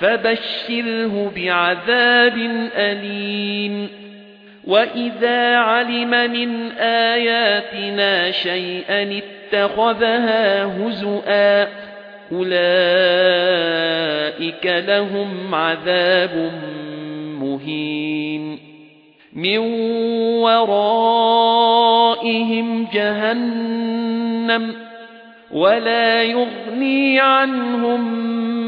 فبشره بعذاب أليم. وَإِذَا عَلِمَ مِنْ آيَاتِنَا شَيْئًا اتَّخَذَهَا هُزُوًا أُولَئِكَ لَهُمْ عَذَابٌ مُهِينٌ. مِنْ وَرَائِهِمْ جَهَنَّمُ وَلَا يُغْنِي عَنْهُمْ